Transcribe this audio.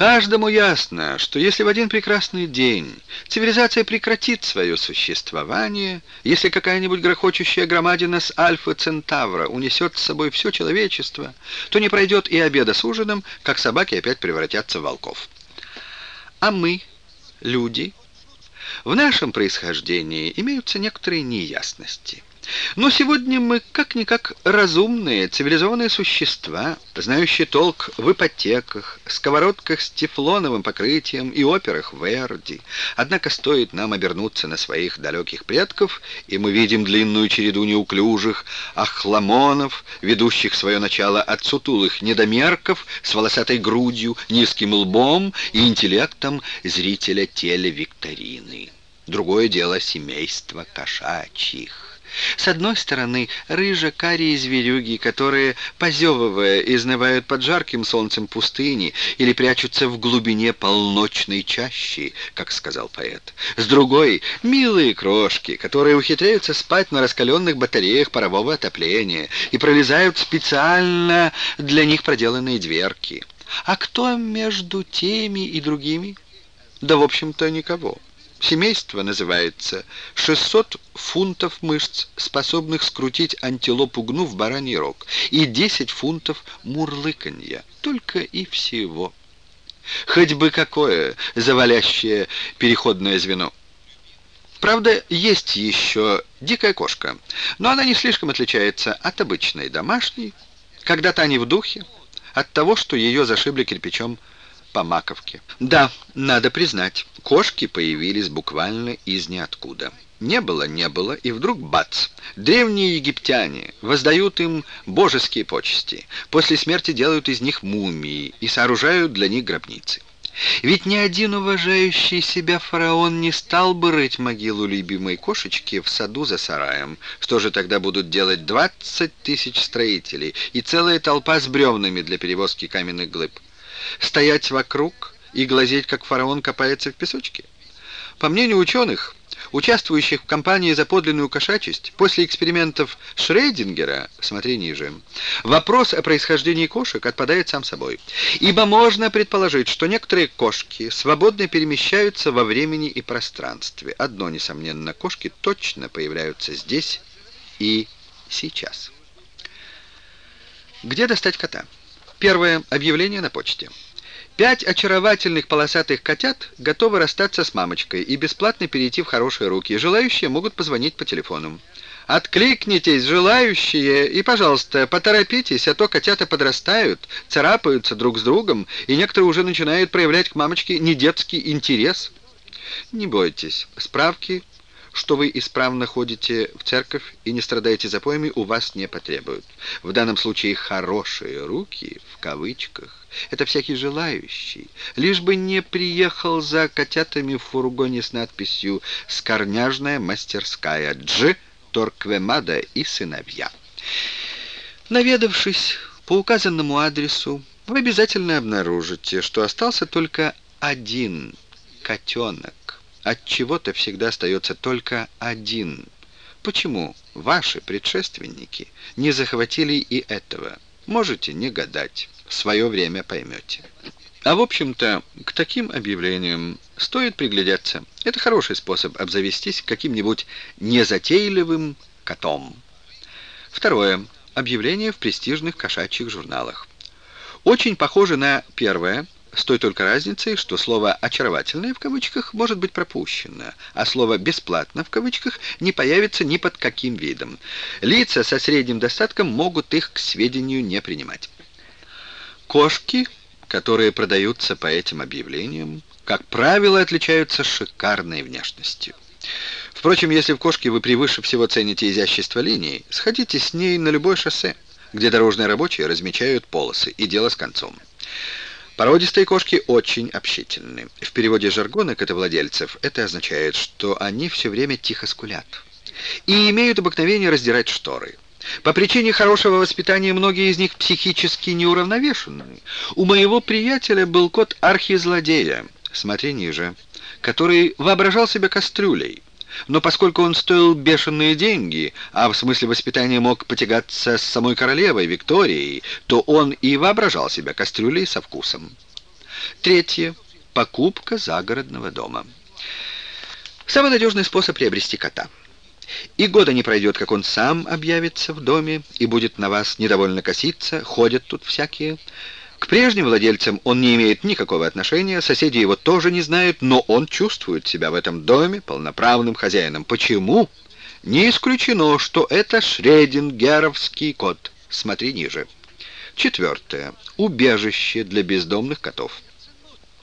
Каждому ясно, что если в один прекрасный день цивилизация прекратит свое существование, если какая-нибудь грохочущая громадина с Альфа Центавра унесет с собой все человечество, то не пройдет и обеда с ужином, как собаки опять превратятся в волков. А мы, люди, в нашем происхождении имеются некоторые неясности – но сегодня мы как-никак разумные, цивилизованные существа, знающие толк в ипотеках, сковородках с тефлоновым покрытием и операх Верди. Однако стоит нам обернуться на своих далеких предков, и мы видим длинную череду неуклюжих ахламонов, ведущих свое начало от сутулых недомерков с волосатой грудью, низким лбом и интеллектом зрителя телевикторины. Другое дело семейство кошачьих. С одной стороны, рыжо-карие зверюги, которые, позевывая, изнывают под жарким солнцем пустыни или прячутся в глубине полночной чащи, как сказал поэт. С другой, милые крошки, которые ухитряются спать на раскаленных батареях парового отопления и пролезают специально для них проделанные дверки. А кто между теми и другими? Да, в общем-то, никого. Семейство называется 600 фунтов мышц, способных скрутить антилопу гну в бараний рог, и 10 фунтов мурлыканья. Только и всего. Хоть бы какое завалящее переходное звено. Правда, есть еще дикая кошка, но она не слишком отличается от обычной домашней, когда-то они в духе, от того, что ее зашибли кирпичом по маковке. Да, надо признать, кошки появились буквально из ниоткуда. Не было, не было, и вдруг бац! Древние египтяне воздают им божеские почести. После смерти делают из них мумии и сооружают для них гробницы. Ведь ни один уважающий себя фараон не стал бы рыть могилу любимой кошечки в саду за сараем. Что же тогда будут делать 20 тысяч строителей и целая толпа с бревнами для перевозки каменных глыб? Стоять вокруг и глазеть, как фараон копается в песочке? По мнению ученых, участвующих в кампании за подлинную кошачесть, после экспериментов Шрейдингера, смотри ниже, вопрос о происхождении кошек отпадает сам собой. Ибо можно предположить, что некоторые кошки свободно перемещаются во времени и пространстве. Одно, несомненно, кошки точно появляются здесь и сейчас. Где достать кота? Первое. Объявление на почте. Пять очаровательных полосатых котят готовы расстаться с мамочкой и бесплатно перейти в хорошие руки. Желающие могут позвонить по телефону. Откликнитесь, желающие, и, пожалуйста, поторопитесь, а то котята подрастают, царапаются друг с другом, и некоторые уже начинают проявлять к мамочке недетский интерес. Не бойтесь, справки что вы исправно ходите в церковь и не страдаете запоями, у вас не потребуют. В данном случае «хорошие руки» в кавычках — это всякий желающий, лишь бы не приехал за котятами в фургоне с надписью «Скорняжная мастерская Дж. Торквемада и сыновья». Наведавшись по указанному адресу, вы обязательно обнаружите, что остался только один котенок. От чего-то всегда остается только один. Почему ваши предшественники не захватили и этого? Можете не гадать. В свое время поймете. А в общем-то, к таким объявлениям стоит приглядеться. Это хороший способ обзавестись каким-нибудь незатейливым котом. Второе. Объявление в престижных кошачьих журналах. Очень похоже на первое – с той только разницей, что слово «очаровательное» в кавычках может быть пропущено, а слово «бесплатно» в кавычках не появится ни под каким видом. Лица со средним достатком могут их к сведению не принимать. Кошки, которые продаются по этим объявлениям, как правило, отличаются шикарной внешностью. Впрочем, если в кошке вы превыше всего цените изящество линий, сходите с ней на любое шоссе, где дорожные рабочие размечают полосы, и дело с концом. Породистые кошки очень общительны. В переводе жаргона котовладельцев это означает, что они все время тихо скулят. И имеют обыкновение раздирать шторы. По причине хорошего воспитания многие из них психически неуравновешенны. У моего приятеля был кот архизлодея, смотри ниже, который воображал себя кастрюлей. Но поскольку он стоил бешеные деньги, а в смысле воспитания мог потягаться с самой королевой Викторией, то он и воображал себя кастрюлей со вкусом. Третье. Покупка загородного дома. Самый надежный способ приобрести кота. И года не пройдет, как он сам объявится в доме и будет на вас недовольно коситься, ходят тут всякие. К прежним владельцам он не имеет никакого отношения, соседи его тоже не знают, но он чувствует себя в этом доме полноправным хозяином. Почему? Не исключено, что это шредингеровский кот. Смотри ниже. Четвертое. Убежище для бездомных котов.